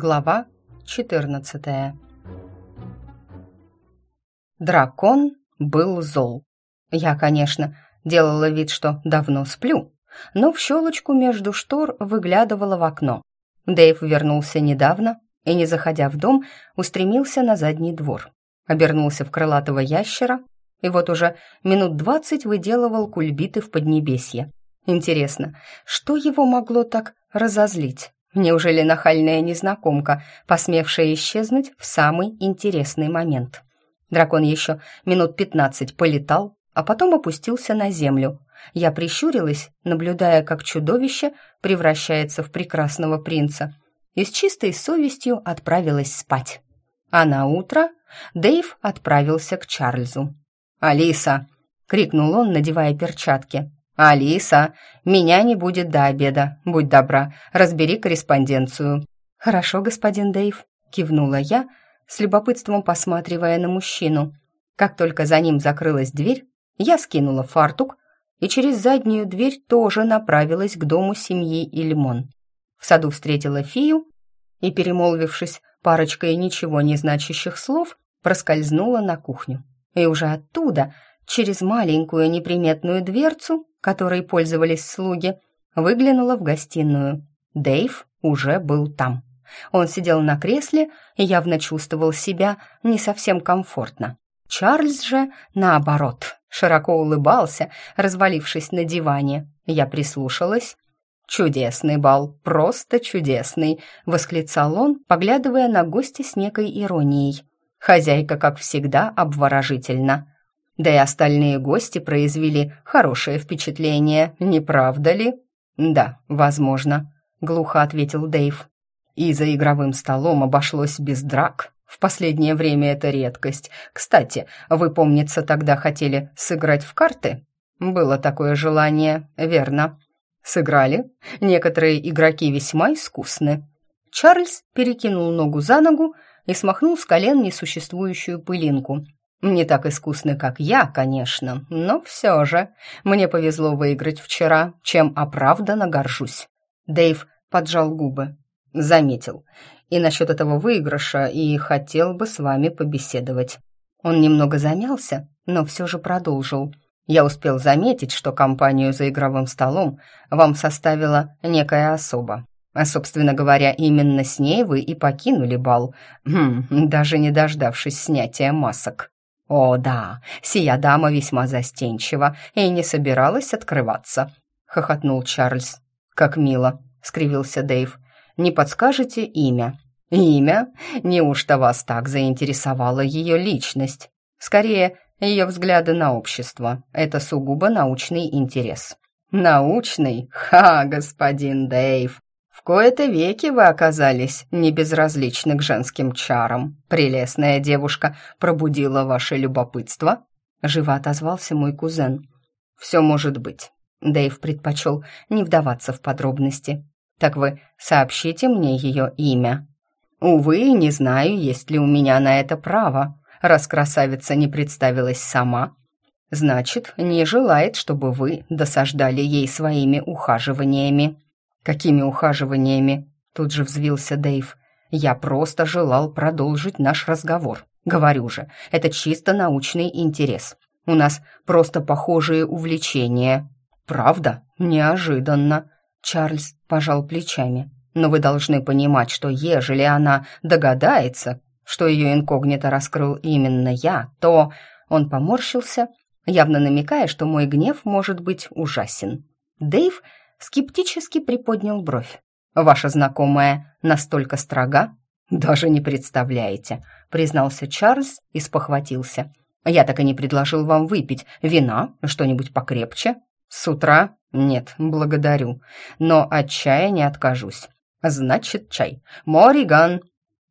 Глава 14 Дракон был зол. Я, конечно, делала вид, что давно сплю, но в щелочку между штор выглядывала в окно. Дэйв вернулся недавно и, не заходя в дом, устремился на задний двор. Обернулся в крылатого ящера и вот уже минут двадцать выделывал кульбиты в Поднебесье. Интересно, что его могло так разозлить? Неужели нахальная незнакомка, посмевшая исчезнуть в самый интересный момент? Дракон еще минут пятнадцать полетал, а потом опустился на землю. Я прищурилась, наблюдая, как чудовище превращается в прекрасного принца, и с чистой совестью отправилась спать. А на утро Дэйв отправился к Чарльзу. «Алиса!» — крикнул он, надевая перчатки. «Алиса, меня не будет до обеда. Будь добра, разбери корреспонденцию». «Хорошо, господин Дэйв», — кивнула я, с любопытством посматривая на мужчину. Как только за ним закрылась дверь, я скинула фартук и через заднюю дверь тоже направилась к дому семьи Ильмон. В саду встретила Фию и, перемолвившись парочкой ничего не значащих слов, проскользнула на кухню. И уже оттуда, через маленькую неприметную дверцу, которой пользовались слуги, выглянула в гостиную. Дэйв уже был там. Он сидел на кресле и явно чувствовал себя не совсем комфортно. Чарльз же, наоборот, широко улыбался, развалившись на диване. Я прислушалась. «Чудесный бал, просто чудесный!» — восклицал он, поглядывая на гостя с некой иронией. Хозяйка, как всегда, обворожительна. Да и остальные гости произвели хорошее впечатление, не правда ли? Да, возможно, глухо ответил Дэйв. И за игровым столом обошлось без драк. В последнее время это редкость. Кстати, вы, помнится, тогда хотели сыграть в карты? Было такое желание, верно? Сыграли. Некоторые игроки весьма искусны. Чарльз перекинул ногу за ногу и смахнул с колен несуществующую пылинку – не так искусны, как я, конечно, но все же. Мне повезло выиграть вчера, чем оправданно горжусь. Дэйв поджал губы. Заметил. И насчет этого выигрыша и хотел бы с вами побеседовать. Он немного замялся, но все же продолжил. Я успел заметить, что компанию за игровым столом вам составила некая особа. А, собственно говоря, именно с ней вы и покинули бал, хм, даже не дождавшись снятия масок. «О, да, сия дама весьма застенчива и не собиралась открываться», — хохотнул Чарльз. «Как мило», — скривился Дэйв. «Не подскажете имя?» «Имя? Неужто вас так заинтересовала ее личность? Скорее, ее взгляды на общество. Это сугубо научный интерес». «Научный? Ха, господин Дэйв! В кои-то веки вы оказались небезразличны к женским чарам. Прелестная девушка пробудила ваше любопытство?» Живо отозвался мой кузен. «Все может быть». Дэйв предпочел не вдаваться в подробности. «Так вы сообщите мне ее имя». «Увы, не знаю, есть ли у меня на это право, раз красавица не представилась сама. Значит, не желает, чтобы вы досаждали ей своими ухаживаниями». «Какими ухаживаниями?» Тут же взвился Дэйв. «Я просто желал продолжить наш разговор. Говорю же, это чисто научный интерес. У нас просто похожие увлечения». «Правда? Неожиданно». Чарльз пожал плечами. «Но вы должны понимать, что ежели она догадается, что ее инкогнито раскрыл именно я, то...» Он поморщился, явно намекая, что мой гнев может быть ужасен. Дэйв скептически приподнял бровь. «Ваша знакомая настолько строга?» «Даже не представляете», — признался Чарльз и спохватился. «Я так и не предложил вам выпить. Вина? Что-нибудь покрепче?» «С утра? Нет, благодарю. Но от чая не откажусь. Значит, чай. Мориган!»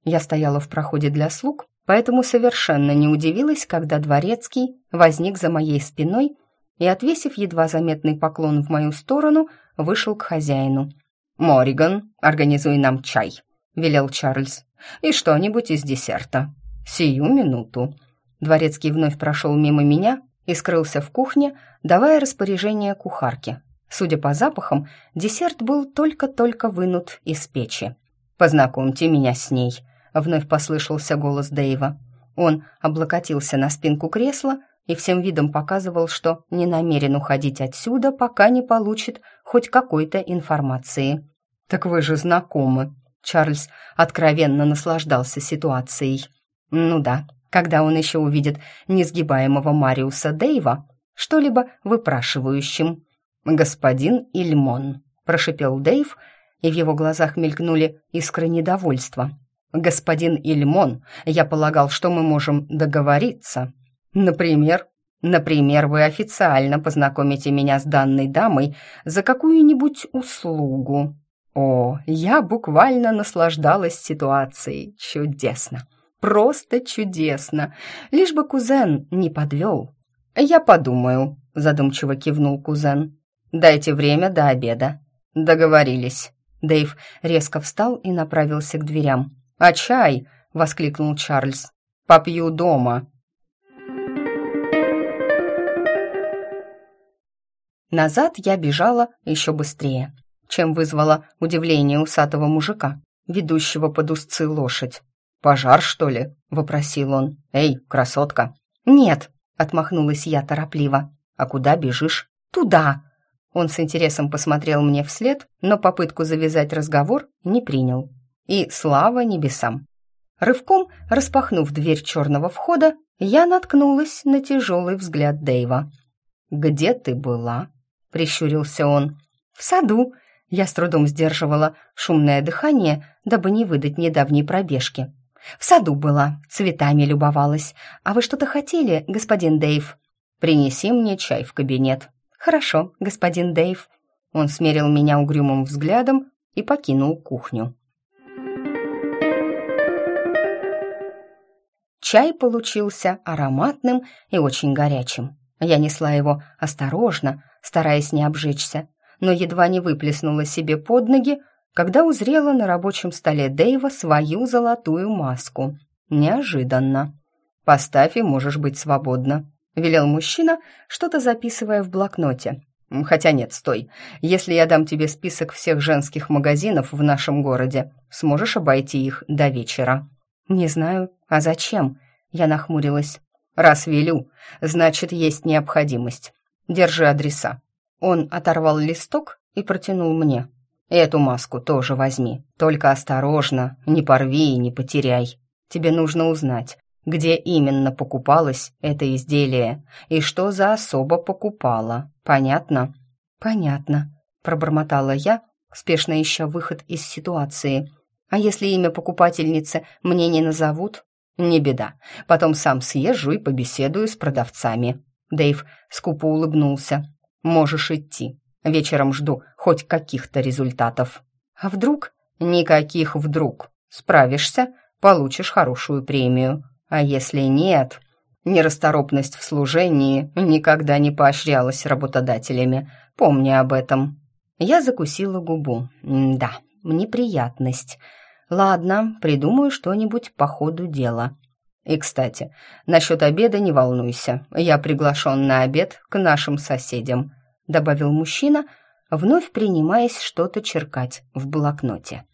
Я стояла в проходе для слуг, поэтому совершенно не удивилась, когда дворецкий возник за моей спиной и, отвесив едва заметный поклон в мою сторону, вышел к хозяину. «Мориган, организуй нам чай», — велел Чарльз. «И что-нибудь из десерта. Сию минуту». Дворецкий вновь прошел мимо меня и скрылся в кухне, давая распоряжение кухарке. Судя по запахам, десерт был только-только вынут из печи. Познакомьте меня с ней», — вновь послышался голос Дэйва. Он облокотился на спинку кресла и всем видом показывал, что не намерен уходить отсюда, пока не получит хоть какой-то информации. «Так вы же знакомы», — Чарльз откровенно наслаждался ситуацией. «Ну да, когда он еще увидит несгибаемого Мариуса Дэйва, что-либо выпрашивающим». «Господин Ильмон», — прошипел Дэйв, и в его глазах мелькнули искры недовольства. «Господин Ильмон, я полагал, что мы можем договориться. Например, например, вы официально познакомите меня с данной дамой за какую-нибудь услугу. О, я буквально наслаждалась ситуацией. Чудесно. Просто чудесно. Лишь бы кузен не подвел. Я подумаю, задумчиво кивнул кузен. Дайте время до обеда. Договорились. Дэйв резко встал и направился к дверям. «А чай?» — воскликнул Чарльз. «Попью дома». Назад я бежала еще быстрее, чем вызвала удивление усатого мужика, ведущего под узцы лошадь. «Пожар, что ли?» — вопросил он. «Эй, красотка!» «Нет!» — отмахнулась я торопливо. «А куда бежишь?» «Туда!» Он с интересом посмотрел мне вслед, но попытку завязать разговор не принял. И слава небесам! Рывком распахнув дверь черного входа, я наткнулась на тяжелый взгляд Дэйва. «Где ты была?» — прищурился он. «В саду». Я с трудом сдерживала шумное дыхание, дабы не выдать недавней пробежки. «В саду была, цветами любовалась. А вы что-то хотели, господин Дэйв?» «Принеси мне чай в кабинет». «Хорошо, господин Дэйв». Он смерил меня угрюмым взглядом и покинул кухню. Чай получился ароматным и очень горячим. Я несла его осторожно, стараясь не обжечься, но едва не выплеснула себе под ноги, когда узрела на рабочем столе Дэйва свою золотую маску. Неожиданно. «Поставь и можешь быть свободна», — велел мужчина, что-то записывая в блокноте. «Хотя нет, стой. Если я дам тебе список всех женских магазинов в нашем городе, сможешь обойти их до вечера». «Не знаю. А зачем?» Я нахмурилась. «Раз велю, значит, есть необходимость. Держи адреса». Он оторвал листок и протянул мне. «Эту маску тоже возьми. Только осторожно, не порви и не потеряй. Тебе нужно узнать, где именно покупалось это изделие и что за особо покупала. Понятно?» «Понятно», — пробормотала я, спешно ища выход из ситуации. «А если имя покупательницы мне не назовут?» «Не беда. Потом сам съезжу и побеседую с продавцами». Дэйв скупо улыбнулся. «Можешь идти. Вечером жду хоть каких-то результатов». «А вдруг?» «Никаких вдруг. Справишься, получишь хорошую премию. А если нет...» Нерасторопность в служении никогда не поощрялась работодателями. Помни об этом. Я закусила губу. Да, неприятность. Ладно, придумаю что-нибудь по ходу дела. И, кстати, насчет обеда не волнуйся. Я приглашен на обед к нашим соседям», — добавил мужчина, вновь принимаясь что-то черкать в блокноте.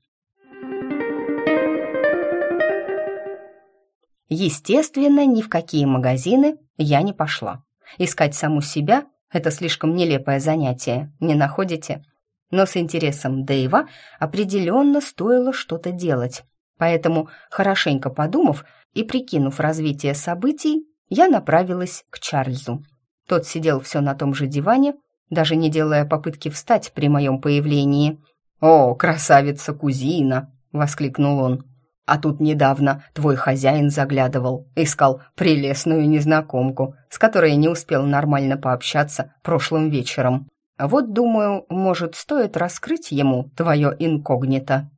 Естественно, ни в какие магазины я не пошла. Искать саму себя — это слишком нелепое занятие, не находите? но с интересом Дэйва определенно стоило что-то делать. Поэтому, хорошенько подумав и прикинув развитие событий, я направилась к Чарльзу. Тот сидел все на том же диване, даже не делая попытки встать при моем появлении. «О, красавица-кузина!» — воскликнул он. «А тут недавно твой хозяин заглядывал, искал прелестную незнакомку, с которой не успел нормально пообщаться прошлым вечером. Вот, думаю, может, стоит раскрыть ему твое инкогнито».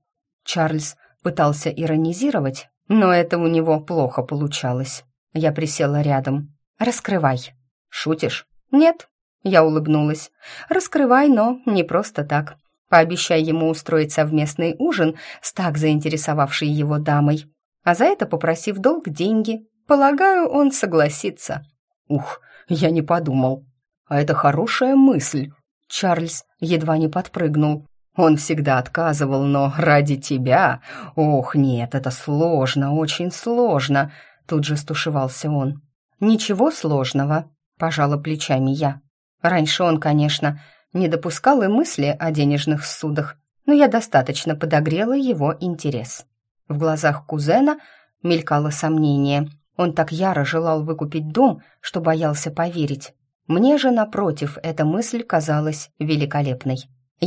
Чарльз пытался иронизировать, но это у него плохо получалось. Я присела рядом. «Раскрывай». «Шутишь?» «Нет», — я улыбнулась. «Раскрывай, но не просто так. Пообещай ему устроить совместный ужин с так заинтересовавшей его дамой, а за это попросив долг деньги. Полагаю, он согласится». «Ух, я не подумал. А это хорошая мысль», Чарльз едва не подпрыгнул. Он всегда отказывал, но ради тебя... Ох, нет, это сложно, очень сложно!» Тут же стушевался он. «Ничего сложного», — пожала плечами я. Раньше он, конечно, не допускал и мысли о денежных судах, но я достаточно подогрела его интерес. В глазах кузена мелькало сомнение. Он так яро желал выкупить дом, что боялся поверить. Мне же, напротив, эта мысль казалась великолепной.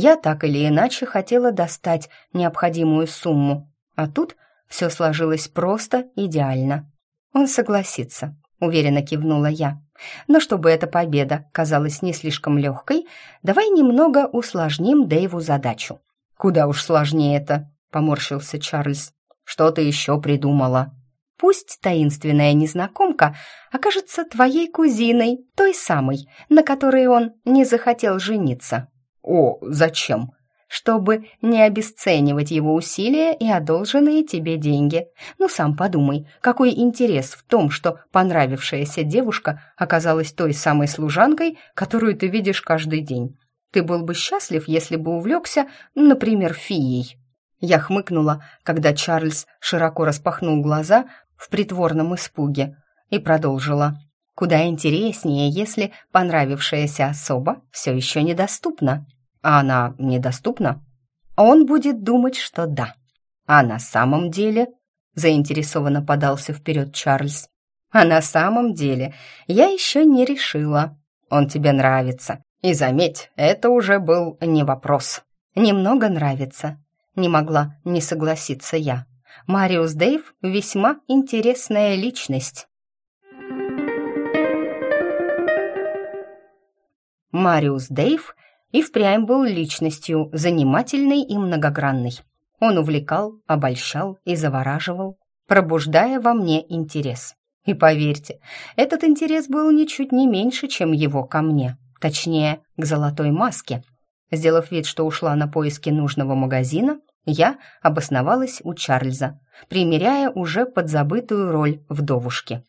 Я так или иначе хотела достать необходимую сумму, а тут все сложилось просто идеально. Он согласится, уверенно кивнула я. Но чтобы эта победа казалась не слишком легкой, давай немного усложним Дэйву задачу. «Куда уж сложнее это», — поморщился Чарльз. «Что ты еще придумала?» «Пусть таинственная незнакомка окажется твоей кузиной, той самой, на которой он не захотел жениться». «О, зачем?» чтобы не обесценивать его усилия и одолженные тебе деньги. Ну, сам подумай, какой интерес в том, что понравившаяся девушка оказалась той самой служанкой, которую ты видишь каждый день. Ты был бы счастлив, если бы увлекся, например, фией. Я хмыкнула, когда Чарльз широко распахнул глаза в притворном испуге и продолжила. Куда интереснее, если понравившаяся особа все еще недоступна. А она недоступна? Он будет думать, что да. А на самом деле, заинтересованно подался вперед Чарльз. А на самом деле, я еще не решила. Он тебе нравится. И заметь, это уже был не вопрос. Немного нравится. Не могла не согласиться я. Мариус Дейв весьма интересная личность. Мариус Дейв и впрямь был личностью, занимательной и многогранной. Он увлекал, обольщал и завораживал, пробуждая во мне интерес. И поверьте, этот интерес был ничуть не меньше, чем его ко мне, точнее, к золотой маске. Сделав вид, что ушла на поиски нужного магазина, я обосновалась у Чарльза, примеряя уже подзабытую роль вдовушки.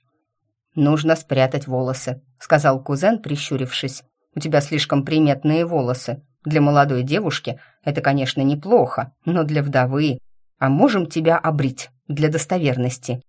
«Нужно спрятать волосы», — сказал кузен, прищурившись. У тебя слишком приметные волосы. Для молодой девушки это, конечно, неплохо, но для вдовы... А можем тебя обрить для достоверности».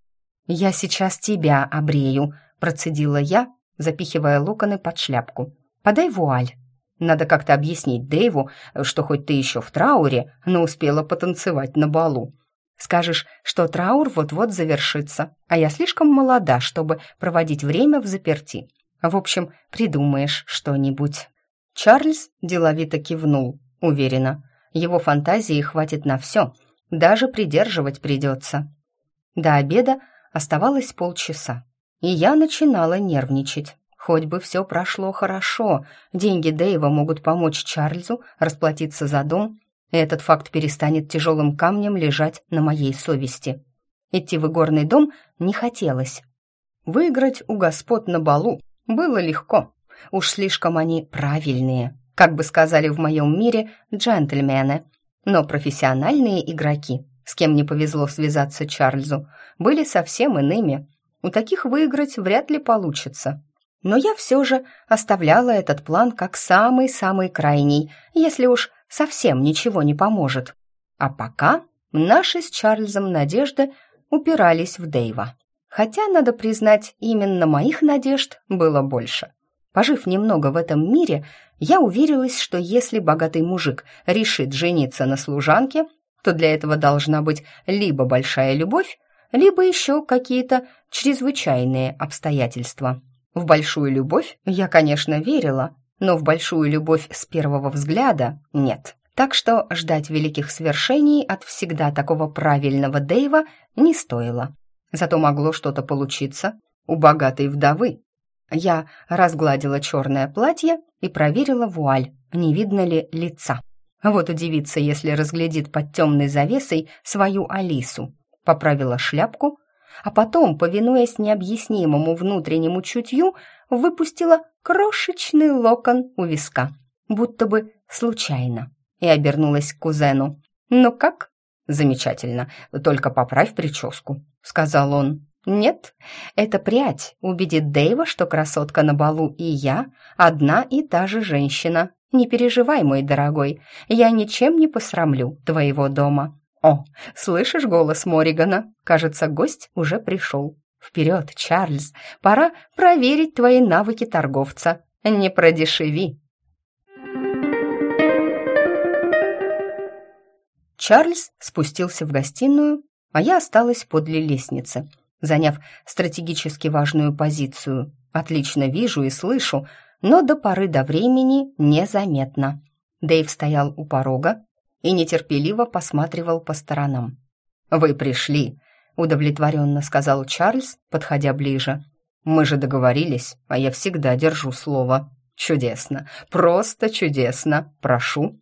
«Я сейчас тебя обрею», — процедила я, запихивая локоны под шляпку. «Подай вуаль». Надо как-то объяснить Дэйву, что хоть ты еще в трауре, но успела потанцевать на балу. Скажешь, что траур вот-вот завершится, а я слишком молода, чтобы проводить время в заперти. В общем, придумаешь что-нибудь». Чарльз деловито кивнул, уверенно. Его фантазии хватит на все, даже придерживать придется. До обеда оставалось полчаса, и я начинала нервничать. Хоть бы все прошло хорошо, деньги Дэйва могут помочь Чарльзу расплатиться за дом, и этот факт перестанет тяжелым камнем лежать на моей совести. Идти в игорный дом не хотелось. Выиграть у господ на балу было легко. Уж слишком они правильные, как бы сказали в моем мире, джентльмены. Но профессиональные игроки, с кем не повезло связаться Чарльзу, были совсем иными. У таких выиграть вряд ли получится. Но я все же оставляла этот план как самый-самый крайний, если уж совсем ничего не поможет. А пока наши с Чарльзом надежды упирались в Дэйва. Хотя, надо признать, именно моих надежд было больше. Пожив немного в этом мире, я уверилась, что если богатый мужик решит жениться на служанке, то для этого должна быть либо большая любовь, либо еще какие-то чрезвычайные обстоятельства. В большую любовь я, конечно, верила, но в большую любовь с первого взгляда нет. Так что ждать великих свершений от всегда такого правильного Дэйва не стоило. Зато могло что-то получиться у богатой вдовы. Я разгладила черное платье и проверила вуаль, не видно ли лица. Вот удивиться, если разглядит под темной завесой свою Алису. Поправила шляпку, а потом, повинуясь необъяснимому внутреннему чутью, выпустила крошечный локон у виска, будто бы случайно, и обернулась к кузену. «Ну как?» «Замечательно, только поправь прическу», — сказал он. Нет, эта прядь убедит Дэйва, что красотка на балу и я одна и та же женщина. Не переживай, мой дорогой, я ничем не посрамлю твоего дома. О, слышишь голос Моригана? Кажется, гость уже пришел. Вперед, Чарльз, пора проверить твои навыки торговца. Не продешеви. Чарльз спустился в гостиную, а я осталась подле лестницы, заняв стратегически важную позицию. Отлично вижу и слышу, но до поры до времени незаметно. Дэйв стоял у порога и нетерпеливо посматривал по сторонам. «Вы пришли», — удовлетворенно сказал Чарльз, подходя ближе. «Мы же договорились, а я всегда держу слово. Чудесно, просто чудесно. Прошу».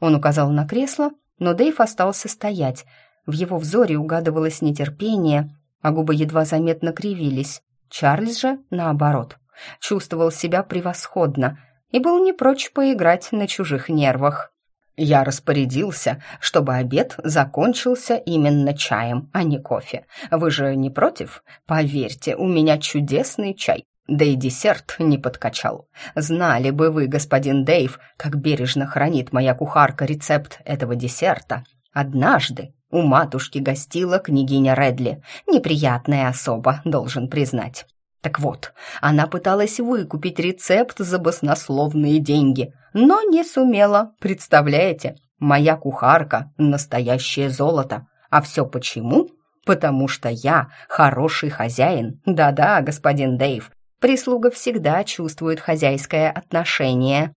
Он указал на кресло, но Дэйв остался стоять. В его взоре угадывалось нетерпение, а губы едва заметно кривились. Чарльз же, наоборот, чувствовал себя превосходно и был не прочь поиграть на чужих нервах. «Я распорядился, чтобы обед закончился именно чаем, а не кофе. Вы же не против? Поверьте, у меня чудесный чай. Да и десерт не подкачал. Знали бы вы, господин Дэйв, как бережно хранит моя кухарка рецепт этого десерта. Однажды у матушки гостила княгиня Редли. Неприятная особа, должен признать. Так вот, она пыталась выкупить рецепт за баснословные деньги, но не сумела, представляете? Моя кухарка — настоящее золото. А все почему? Потому что я хороший хозяин. Да-да, господин Дэйв, Прислуга всегда чувствует хозяйское отношение.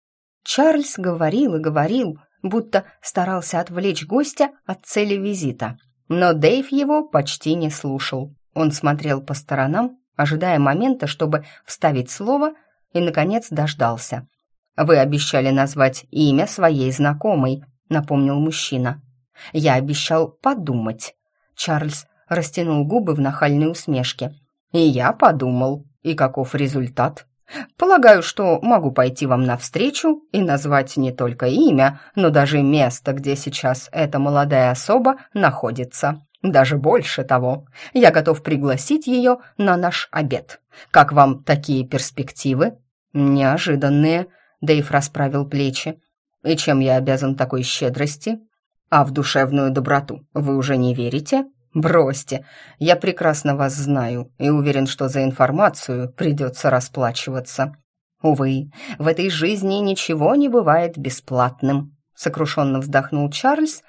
Чарльз говорил и говорил, будто старался отвлечь гостя от цели визита. Но Дэйв его почти не слушал. Он смотрел по сторонам, ожидая момента, чтобы вставить слово, и, наконец, дождался. «Вы обещали назвать имя своей знакомой», — напомнил мужчина. «Я обещал подумать». Чарльз растянул губы в нахальной усмешке. «И я подумал», и каков результат? Полагаю, что могу пойти вам навстречу и назвать не только имя, но даже место, где сейчас эта молодая особа находится. Даже больше того, я готов пригласить ее на наш обед. Как вам такие перспективы? Неожиданные. Дэйв расправил плечи. И чем я обязан такой щедрости? А в душевную доброту вы уже не верите? «Бросьте, я прекрасно вас знаю и уверен, что за информацию придется расплачиваться». «Увы, в этой жизни ничего не бывает бесплатным», — сокрушенно вздохнул Чарльз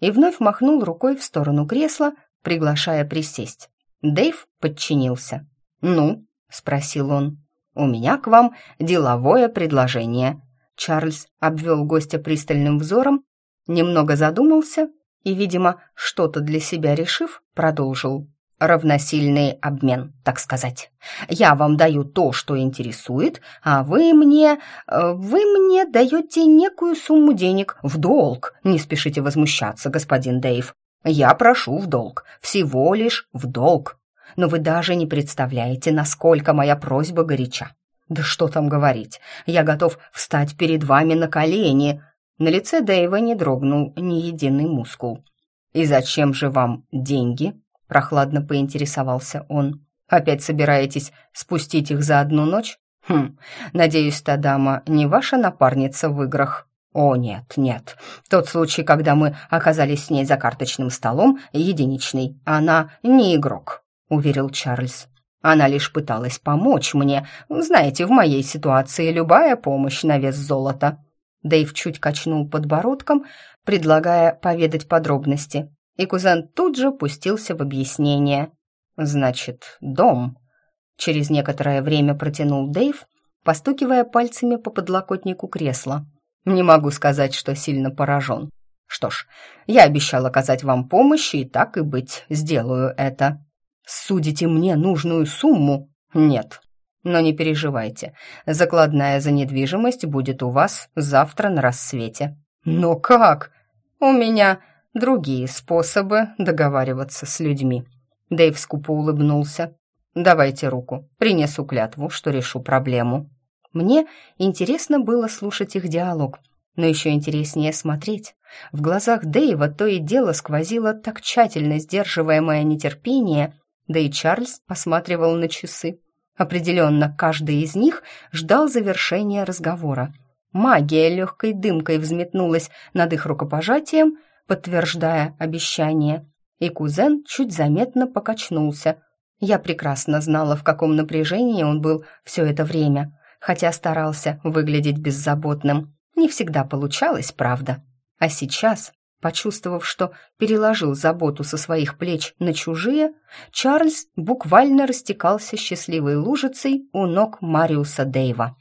и вновь махнул рукой в сторону кресла, приглашая присесть. Дэйв подчинился. «Ну?» — спросил он. «У меня к вам деловое предложение». Чарльз обвел гостя пристальным взором, немного задумался и, видимо, что-то для себя решив, продолжил. Равносильный обмен, так сказать. Я вам даю то, что интересует, а вы мне... Э, вы мне даете некую сумму денег в долг. Не спешите возмущаться, господин Дэйв. Я прошу в долг, всего лишь в долг. Но вы даже не представляете, насколько моя просьба горяча. Да что там говорить, я готов встать перед вами на колени, на лице Дэйва не дрогнул ни единый мускул. «И зачем же вам деньги?» – прохладно поинтересовался он. «Опять собираетесь спустить их за одну ночь? Хм, надеюсь, та дама не ваша напарница в играх?» «О, нет, нет. Тот случай, когда мы оказались с ней за карточным столом, единичный. Она не игрок», — уверил Чарльз. «Она лишь пыталась помочь мне. Знаете, в моей ситуации любая помощь на вес золота. Дэйв чуть качнул подбородком, предлагая поведать подробности, и кузен тут же пустился в объяснение. «Значит, дом», — через некоторое время протянул Дэйв, постукивая пальцами по подлокотнику кресла. «Не могу сказать, что сильно поражен. Что ж, я обещал оказать вам помощь, и так и быть, сделаю это. Судите мне нужную сумму? Нет, но не переживайте, закладная за недвижимость будет у вас завтра на рассвете. Но как? У меня другие способы договариваться с людьми. Дэйв скупо улыбнулся. Давайте руку, принесу клятву, что решу проблему. Мне интересно было слушать их диалог, но еще интереснее смотреть. В глазах Дэйва то и дело сквозило так тщательно сдерживаемое нетерпение, Да и Чарльз посматривал на часы. Определенно, каждый из них ждал завершения разговора. Магия легкой дымкой взметнулась над их рукопожатием, подтверждая обещание. И кузен чуть заметно покачнулся. Я прекрасно знала, в каком напряжении он был все это время, хотя старался выглядеть беззаботным. Не всегда получалось, правда. А сейчас, почувствовав, что переложил заботу со своих плеч на чужие, Чарльз буквально растекался счастливой лужицей у ног Мариуса Дэйва.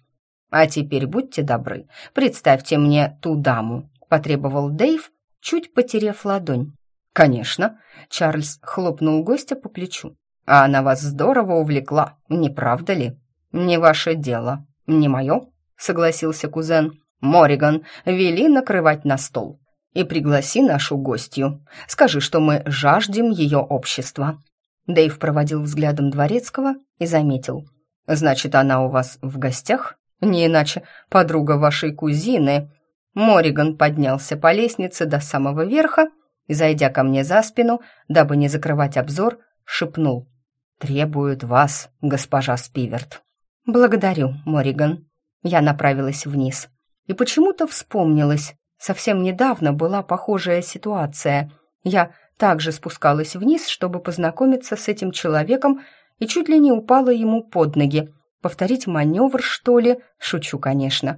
«А теперь будьте добры, представьте мне ту даму», — потребовал Дэйв, чуть потеряв ладонь. «Конечно», — Чарльз хлопнул гостя по плечу. «А она вас здорово увлекла, не правда ли?» «Не ваше дело, не мое», — согласился кузен. Мориган, вели накрывать на стол. И пригласи нашу гостью. Скажи, что мы жаждем ее общества». Дэйв проводил взглядом дворецкого и заметил. «Значит, она у вас в гостях? Не иначе подруга вашей кузины». Мориган поднялся по лестнице до самого верха и, зайдя ко мне за спину, дабы не закрывать обзор, шепнул. «Требует вас, госпожа Спиверт». «Благодарю, Мориган». Я направилась вниз и почему-то вспомнилось. Совсем недавно была похожая ситуация. Я также спускалась вниз, чтобы познакомиться с этим человеком, и чуть ли не упала ему под ноги. Повторить маневр, что ли? Шучу, конечно.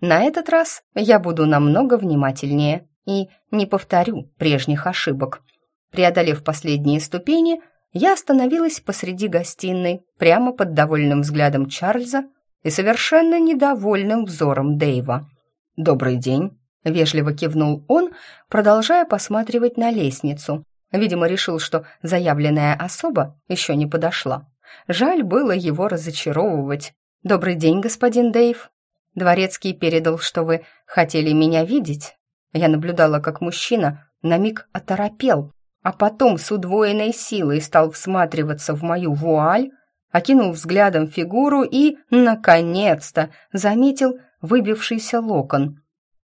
На этот раз я буду намного внимательнее и не повторю прежних ошибок. Преодолев последние ступени, я остановилась посреди гостиной, прямо под довольным взглядом Чарльза, и совершенно недовольным взором Дэйва. «Добрый день», — вежливо кивнул он, продолжая посматривать на лестницу. Видимо, решил, что заявленная особа еще не подошла. Жаль было его разочаровывать. «Добрый день, господин Дэйв. Дворецкий передал, что вы хотели меня видеть». Я наблюдала, как мужчина на миг оторопел, а потом с удвоенной силой стал всматриваться в мою вуаль, окинул взглядом фигуру и, наконец-то, заметил выбившийся локон.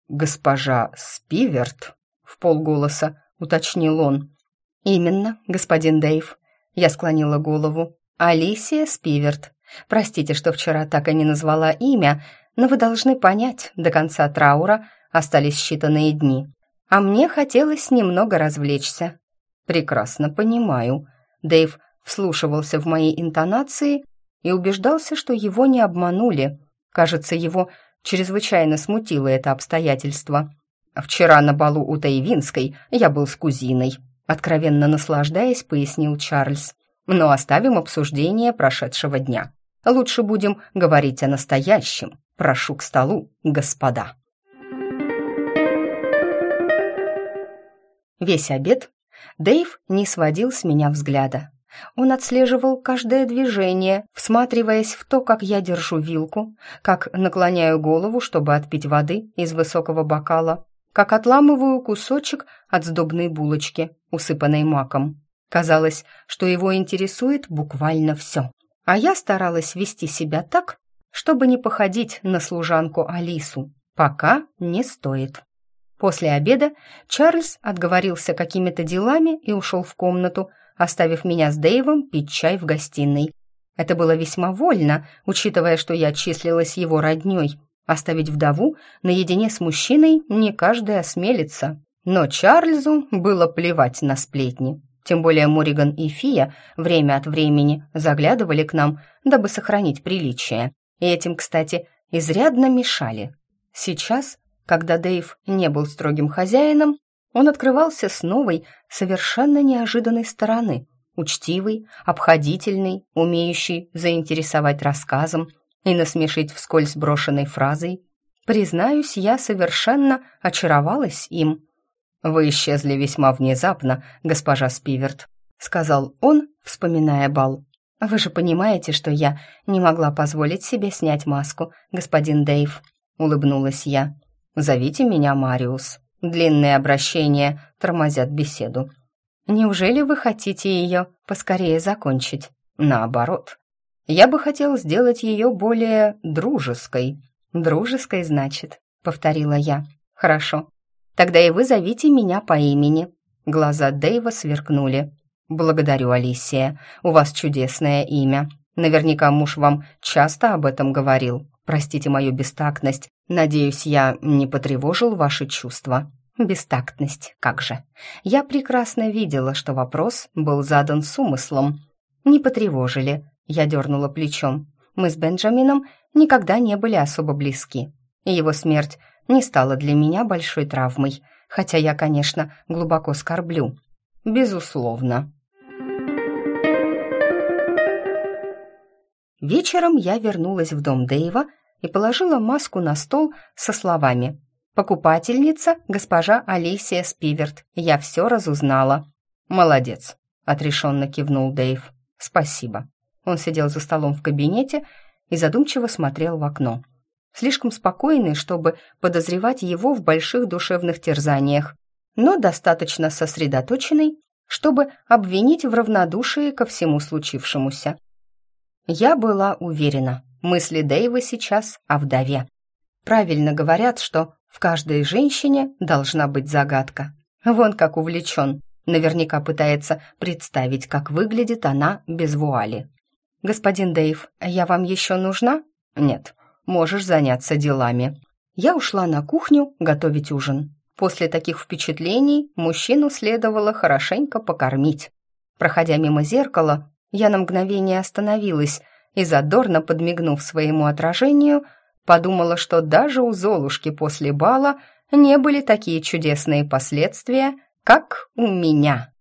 «Госпожа Спиверт?» — в полголоса уточнил он. «Именно, господин Дэйв». Я склонила голову. «Алисия Спиверт. Простите, что вчера так и не назвала имя, но вы должны понять, до конца траура остались считанные дни. А мне хотелось немного развлечься». «Прекрасно понимаю». Дэйв вслушивался в мои интонации и убеждался, что его не обманули. Кажется, его чрезвычайно смутило это обстоятельство. «Вчера на балу у Тайвинской я был с кузиной», откровенно наслаждаясь, пояснил Чарльз. «Но оставим обсуждение прошедшего дня. Лучше будем говорить о настоящем. Прошу к столу, господа». Весь обед Дэйв не сводил с меня взгляда. Он отслеживал каждое движение, всматриваясь в то, как я держу вилку, как наклоняю голову, чтобы отпить воды из высокого бокала, как отламываю кусочек от сдобной булочки, усыпанной маком. Казалось, что его интересует буквально все. А я старалась вести себя так, чтобы не походить на служанку Алису. Пока не стоит. После обеда Чарльз отговорился какими-то делами и ушел в комнату, оставив меня с Дэйвом пить чай в гостиной. Это было весьма вольно, учитывая, что я числилась его роднёй. Оставить вдову наедине с мужчиной не каждый осмелится. Но Чарльзу было плевать на сплетни. Тем более Мориган и Фия время от времени заглядывали к нам, дабы сохранить приличие. И этим, кстати, изрядно мешали. Сейчас, когда Дэйв не был строгим хозяином, он открывался с новой, совершенно неожиданной стороны. Учтивый, обходительный, умеющий заинтересовать рассказом и насмешить вскользь брошенной фразой. Признаюсь, я совершенно очаровалась им. «Вы исчезли весьма внезапно, госпожа Спиверт», — сказал он, вспоминая бал. «Вы же понимаете, что я не могла позволить себе снять маску, господин Дэйв», — улыбнулась я. «Зовите меня Мариус». Длинные обращения тормозят беседу. Неужели вы хотите ее поскорее закончить? Наоборот. Я бы хотел сделать ее более дружеской. Дружеской, значит, повторила я. Хорошо. Тогда и вы зовите меня по имени. Глаза Дэйва сверкнули. Благодарю, Алисия. У вас чудесное имя. Наверняка муж вам часто об этом говорил. Простите мою бестактность. Надеюсь, я не потревожил ваши чувства. Бестактность, как же. Я прекрасно видела, что вопрос был задан с умыслом. Не потревожили. Я дернула плечом. Мы с Бенджамином никогда не были особо близки. И его смерть не стала для меня большой травмой, хотя я, конечно, глубоко скорблю. Безусловно. Вечером я вернулась в дом Дэйва и положила маску на стол со словами «Покупательница, госпожа Алисия Спиверт, я все разузнала». «Молодец», — отрешенно кивнул Дэйв. «Спасибо». Он сидел за столом в кабинете и задумчиво смотрел в окно. Слишком спокойный, чтобы подозревать его в больших душевных терзаниях, но достаточно сосредоточенный, чтобы обвинить в равнодушии ко всему случившемуся. Я была уверена, мысли Дэйва сейчас о вдове. Правильно говорят, что в каждой женщине должна быть загадка. Вон как увлечен, наверняка пытается представить, как выглядит она без вуали. «Господин Дэйв, я вам еще нужна?» «Нет, можешь заняться делами». Я ушла на кухню готовить ужин. После таких впечатлений мужчину следовало хорошенько покормить. Проходя мимо зеркала, я на мгновение остановилась и, задорно подмигнув своему отражению, подумала, что даже у Золушки после бала не были такие чудесные последствия, как у меня.